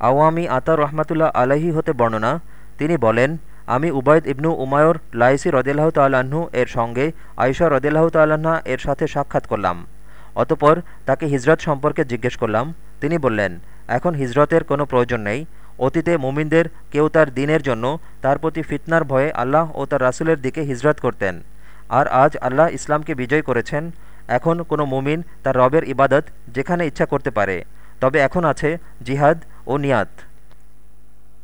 আওয়ামি আতার রহমাতুল্লাহ আলহি হতে বর্ণনা, তিনি বলেন, আমি উবায়দ ইবনু উমায়র লাইসি রদিল্লাহ তাল্লাহ্ন এর সঙ্গে আয়সা রদিল্লাহ তাল্লাহা এর সাথে সাক্ষাৎ করলাম। অতপর তাকে হিজরত সম্পর্কে জিজ্ঞেস করলাম। তিনি বললেন, এখন হিজরতের কোনো প্রয়োজন নেই। অতীতে মুমিনদের কেউ তার দিনের জন্য তার প্রতি ফিতনার ভয়ে আল্লাহ ও তার রাসুলের দিকে হিজরত করতেন। আর আজ আল্লাহ ইসলামকে বিজয় করেছেন। এখন কোনো মুমিন তার রবের ইবাদত যেখানে ইচ্ছা করতে পারে। তবে এখন আছে জিহাদ ᱩᱱᱤᱭᱟᱛ